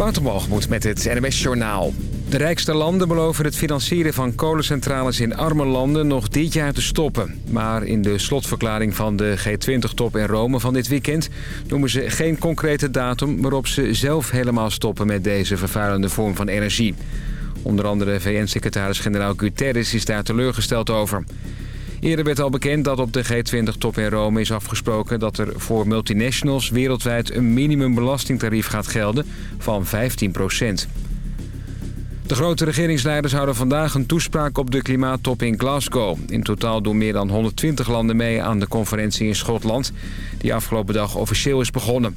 Waterbalgemoed met het NMS Journaal. De rijkste landen beloven het financieren van kolencentrales in arme landen nog dit jaar te stoppen. Maar in de slotverklaring van de G20-top in Rome van dit weekend... noemen ze geen concrete datum waarop ze zelf helemaal stoppen met deze vervuilende vorm van energie. Onder andere VN-secretaris-generaal Guterres is daar teleurgesteld over. Eerder werd al bekend dat op de G20-top in Rome is afgesproken... dat er voor multinationals wereldwijd een minimumbelastingtarief gaat gelden van 15 procent. De grote regeringsleiders houden vandaag een toespraak op de klimaattop in Glasgow. In totaal doen meer dan 120 landen mee aan de conferentie in Schotland... die afgelopen dag officieel is begonnen.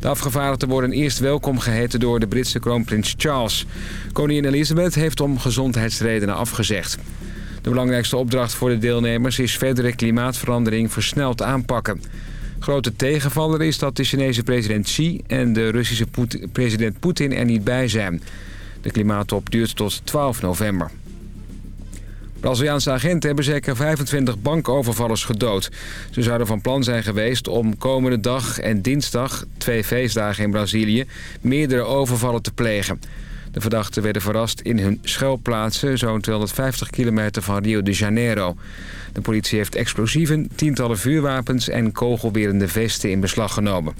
De afgevaardigden worden eerst welkom geheten door de Britse kroonprins Charles. Koningin Elizabeth heeft om gezondheidsredenen afgezegd. De belangrijkste opdracht voor de deelnemers is verdere klimaatverandering versneld aanpakken. Grote tegenvaller is dat de Chinese president Xi en de Russische president Poetin er niet bij zijn. De klimaattop duurt tot 12 november. Braziliaanse agenten hebben zeker 25 bankovervallers gedood. Ze zouden van plan zijn geweest om komende dag en dinsdag, twee feestdagen in Brazilië, meerdere overvallen te plegen. De verdachten werden verrast in hun schuilplaatsen, zo'n 250 kilometer van Rio de Janeiro. De politie heeft explosieven, tientallen vuurwapens en kogelwerende vesten in beslag genomen.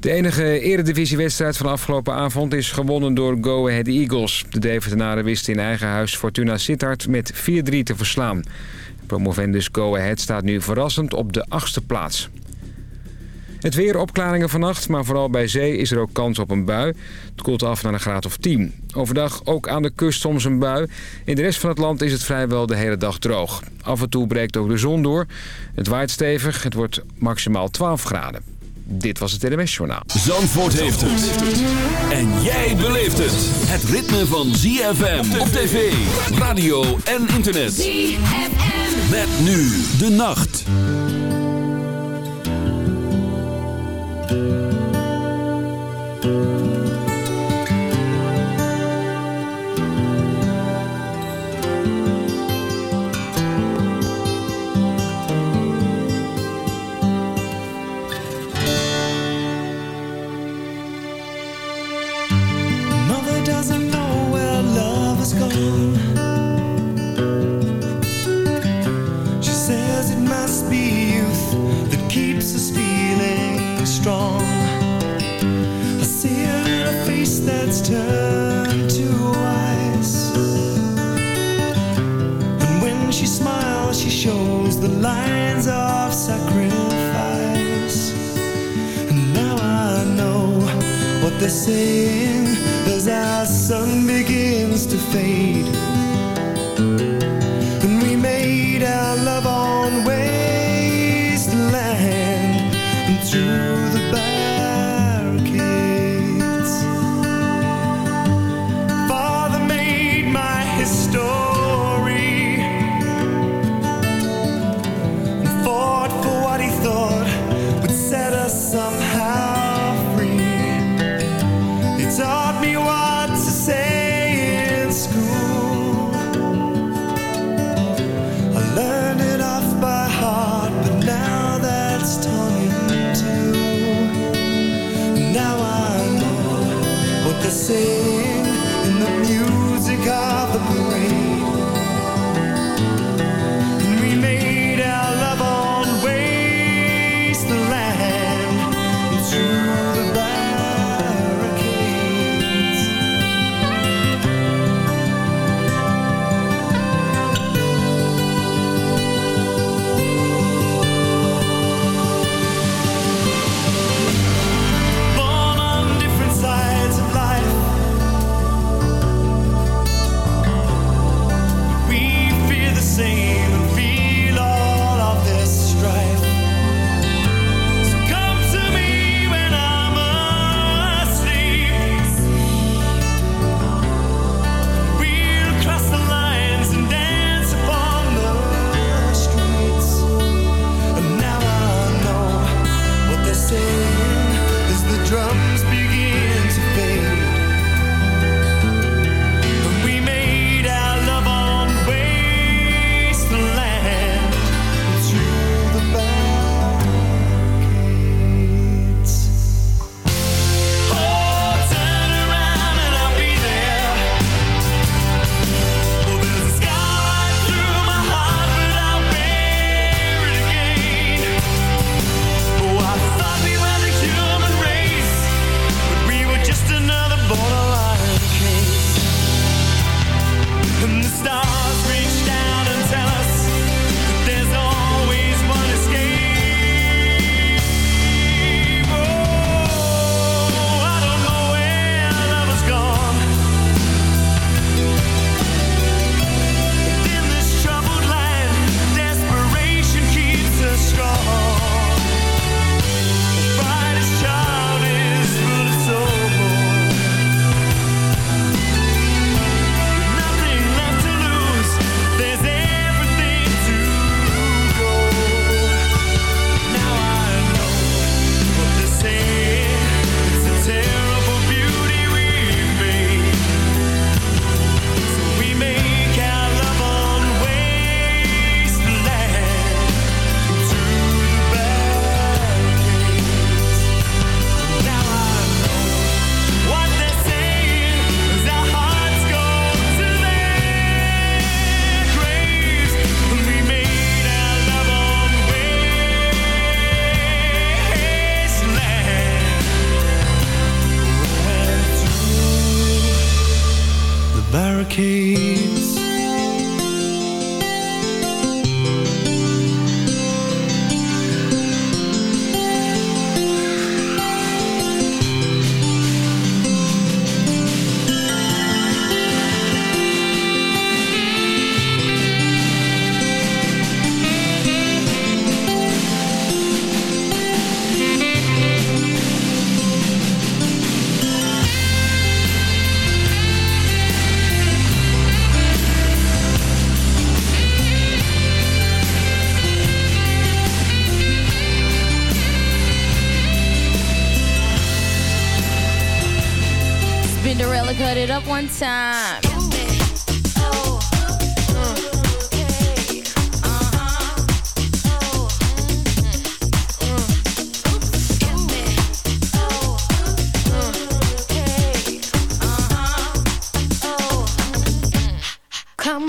De enige eredivisiewedstrijd van afgelopen avond is gewonnen door Go Ahead Eagles. De Deventenaren wisten in eigen huis Fortuna Sittard met 4-3 te verslaan. Promovendus Go Ahead staat nu verrassend op de achtste plaats. Het weer opklaringen vannacht, maar vooral bij zee is er ook kans op een bui. Het koelt af naar een graad of 10. Overdag ook aan de kust soms een bui. In de rest van het land is het vrijwel de hele dag droog. Af en toe breekt ook de zon door. Het waait stevig, het wordt maximaal 12 graden. Dit was het NMS Journaal. Zandvoort heeft het. En jij beleeft het. Het ritme van ZFM op tv, radio en internet. ZFM. Met nu de nacht. Turn to ice. And when she smiles, she shows the lines of sacrifice. And now I know what they're saying as our sun begins to fade. to sing in the music of the blues.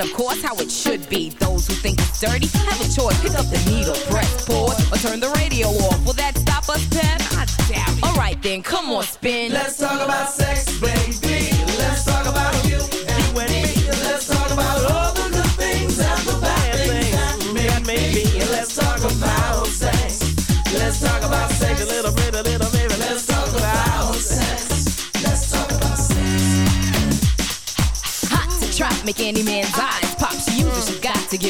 and, of course, how it should be. Those who think it's dirty have a choice. Pick up the needle,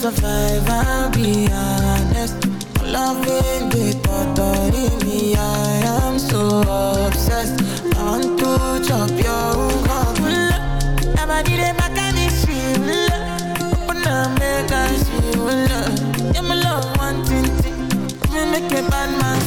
Survive. I'll be honest. Loving the thought of me, I am so obsessed. I want to chop your heart. Never did it back and it's real. Open up, make I see you love. Yeah, my love, one thing, thing. Me make a bad man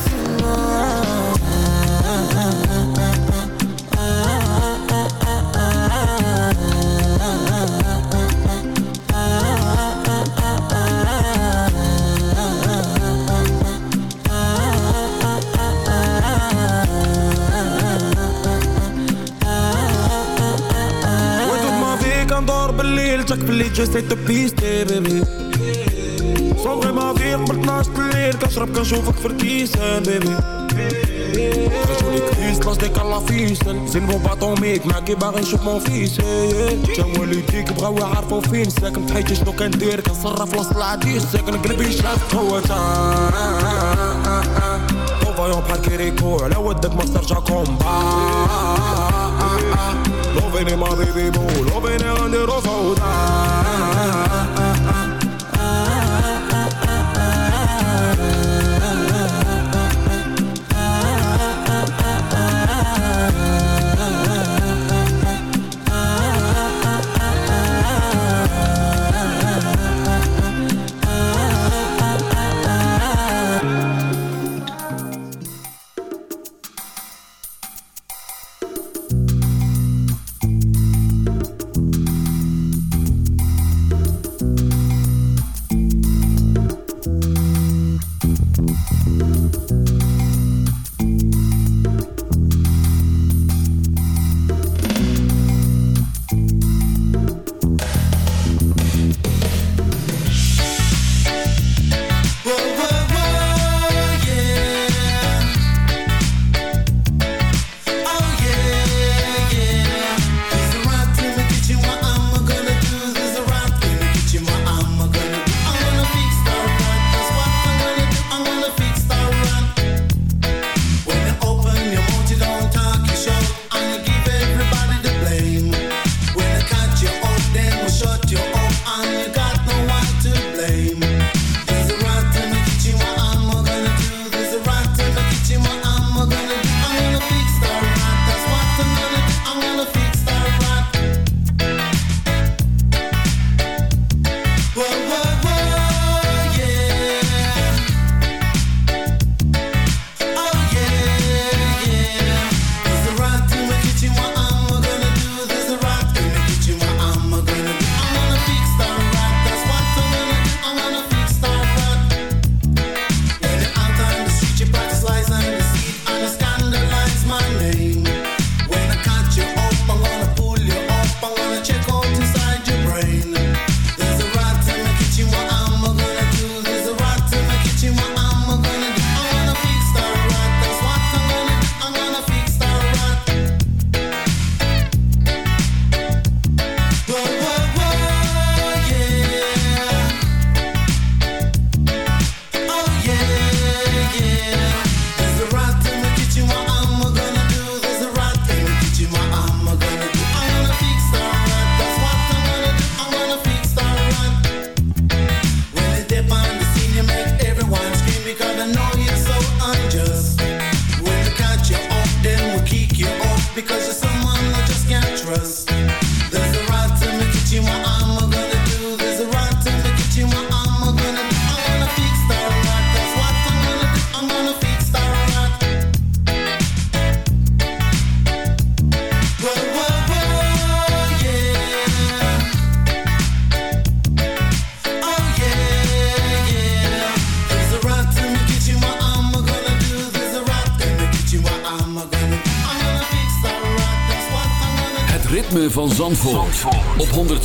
Jack Philippe, je sais te piste, baby. Zonder ma weer, maar naast de leer Kan schrap, kan zoveel verkiezen, baby. Ragioni Chris, las de calafisten Zin van wat om ik, maak je maar eens op mijn vies Jamwali dik, brouw je haar voor fins Zeg hem tijdjes nog en deur, kan saraf las laat is Zeg een grip is chef, hou het aan Voyons parquer les cours, là où t'es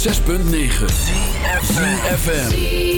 106.9 FM.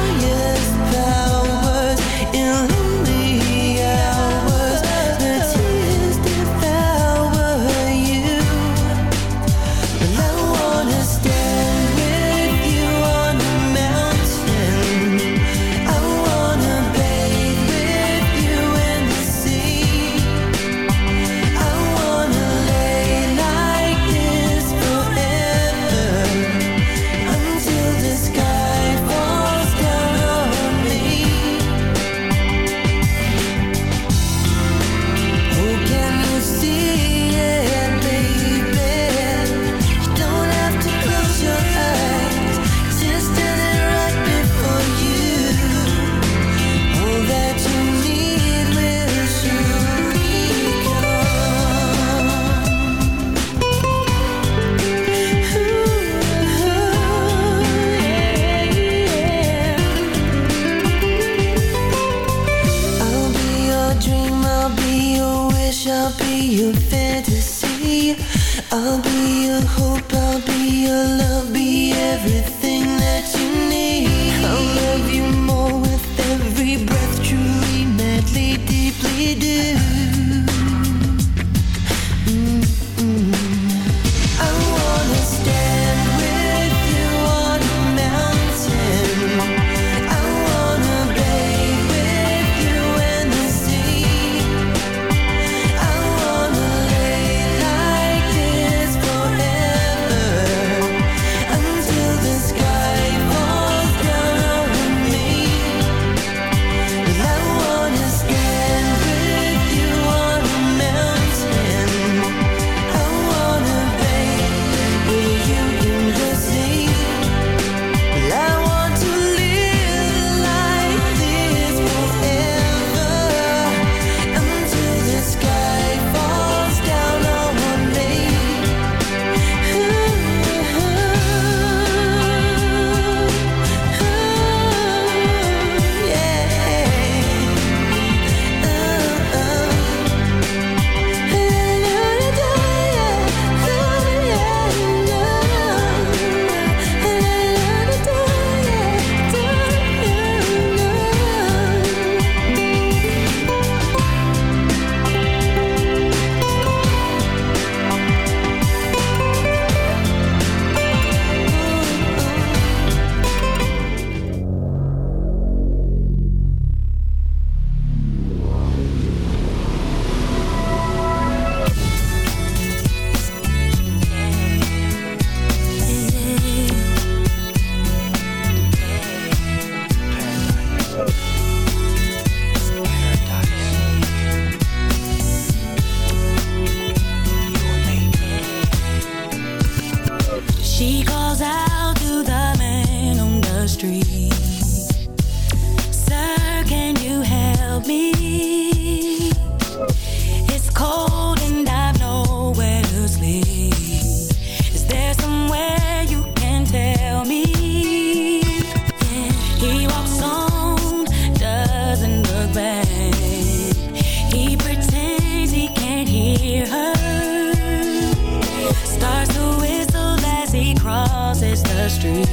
street.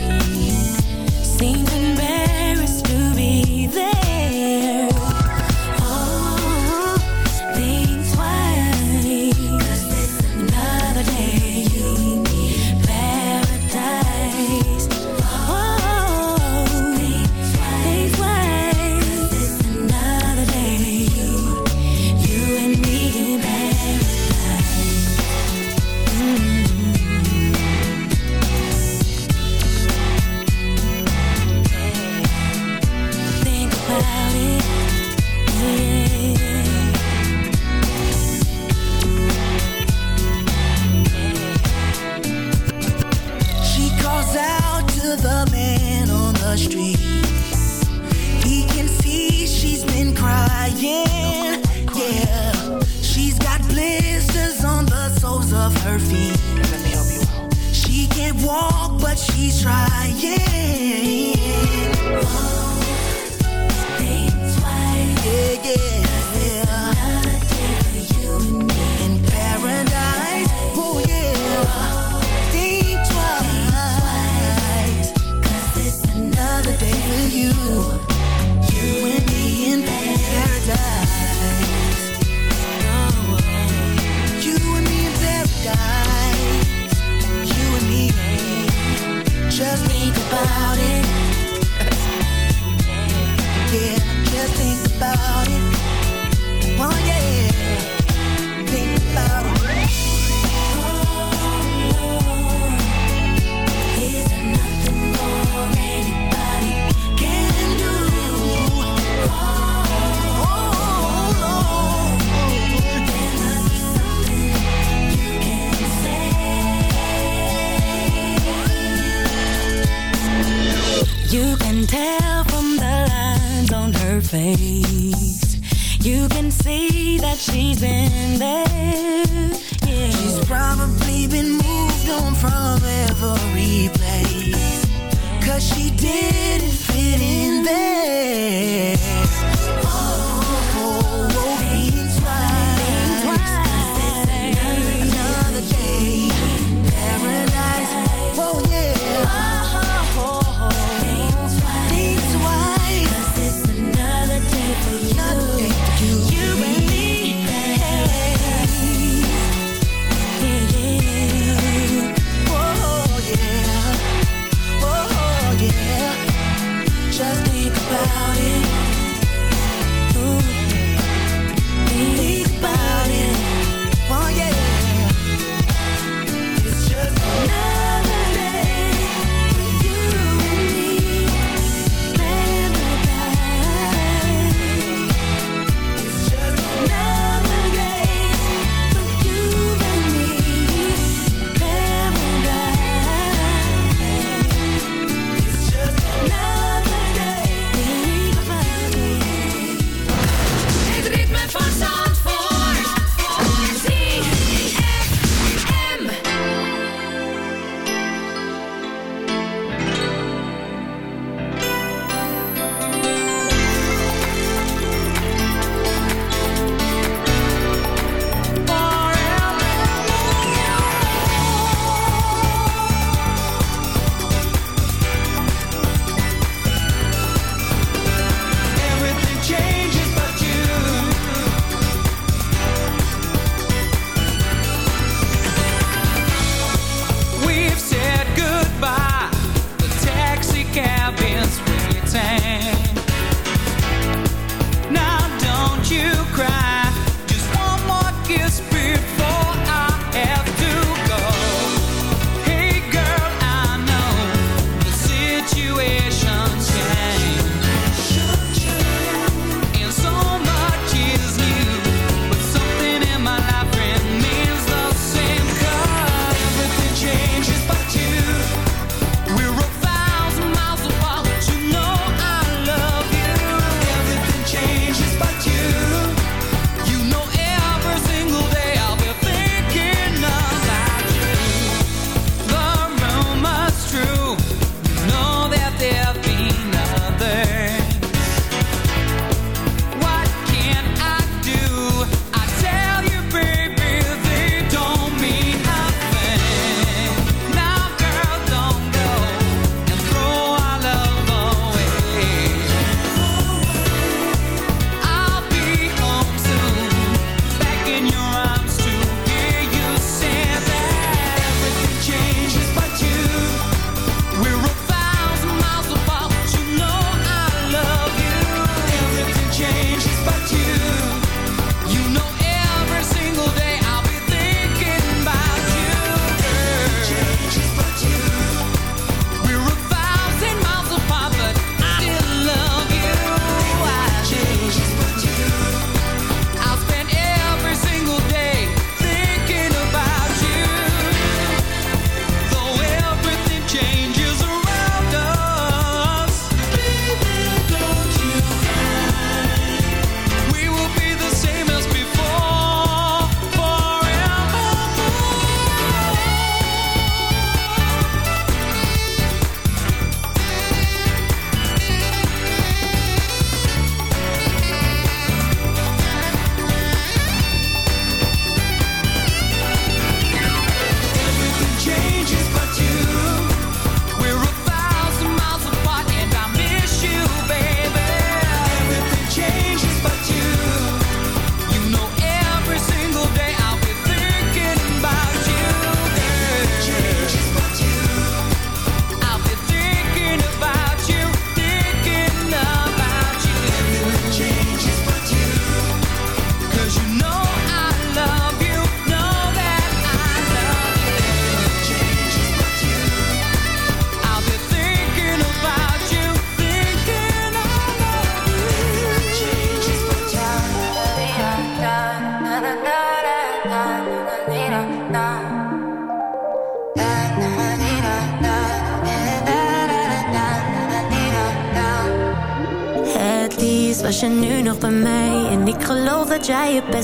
Seeming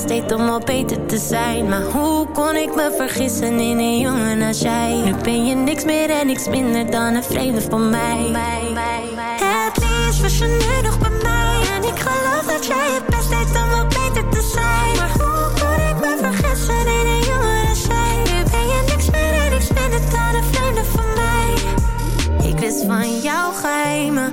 deed om al beter te zijn. Maar hoe kon ik me vergissen in een jongen als jij? Nu ben je niks meer en niks minder dan een vreemde van mij. Het liefst was je nu nog bij mij. En ik geloof dat jij je best deed om al beter te zijn. Maar hoe kon ik me vergissen in een jongen als jij? Nu ben je niks meer en niks minder dan een vreemde van mij. Ik wist van jouw geheimen,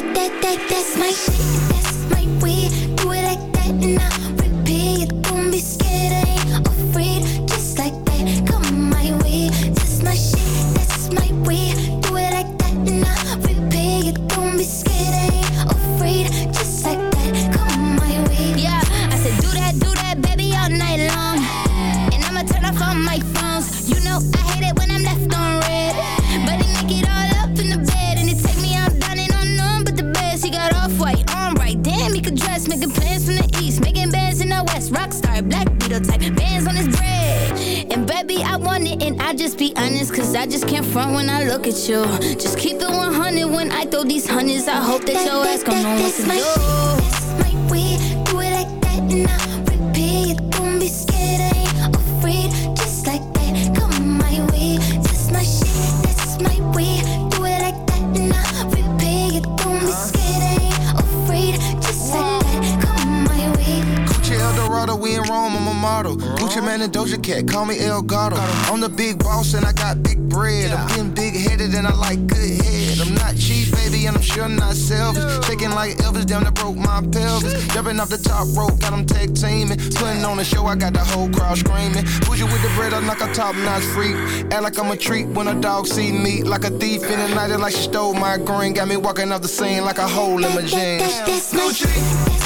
that, that, that, that's my shit. Jumping off the top rope, got them tag teaming. Putting on the show, I got the whole crowd screaming. Bougie with the bread, I'm like a top notch freak. Act like I'm a treat when a dog see me. Like a thief in the night, like she stole my green. Got me walking off the scene like a hole in my jeans. Gucci.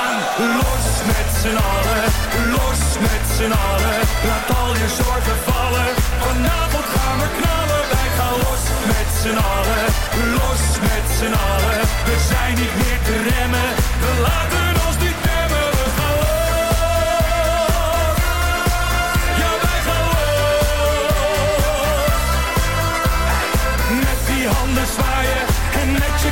los met z'n allen, los met z'n allen. Laat al je zorgen vallen, vanavond gaan we knallen. Wij gaan los met z'n allen, los met z'n allen. We zijn niet meer te remmen, we laten ons niet remmen. We gaan los, ja wij gaan los. Met die handen zwaaien en met je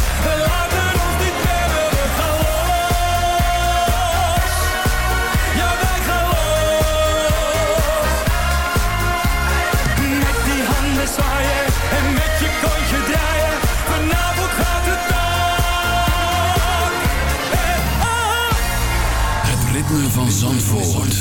Van Zandvoort.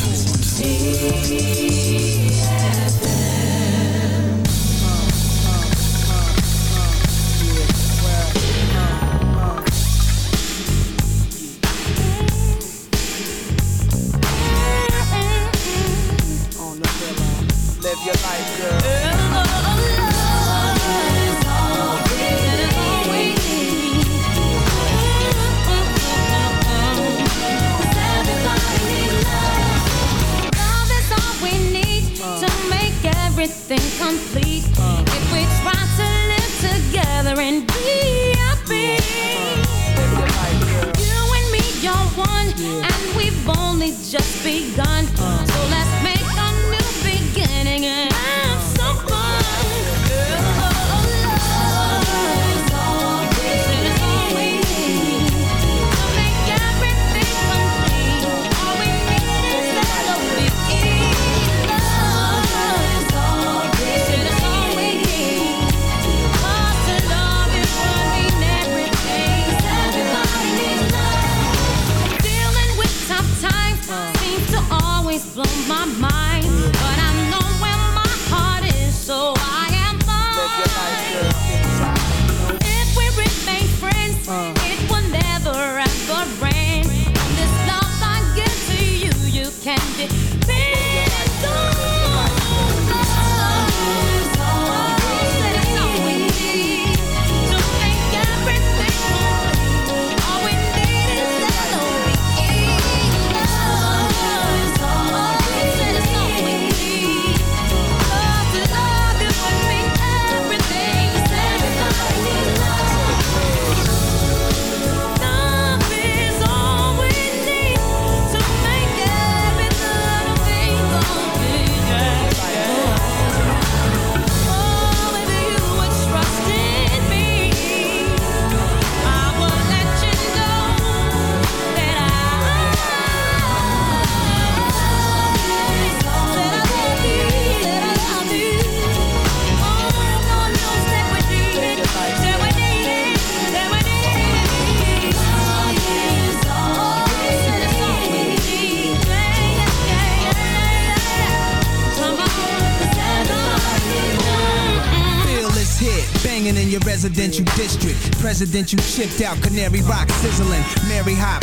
District. Presidential chipped out, Canary Rock sizzling. Mary Hot,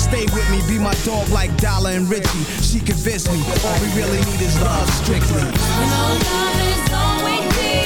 Stay with me, be my dog like Dollar and Richie. She convinced me, all we really need is love strictly. love is all we need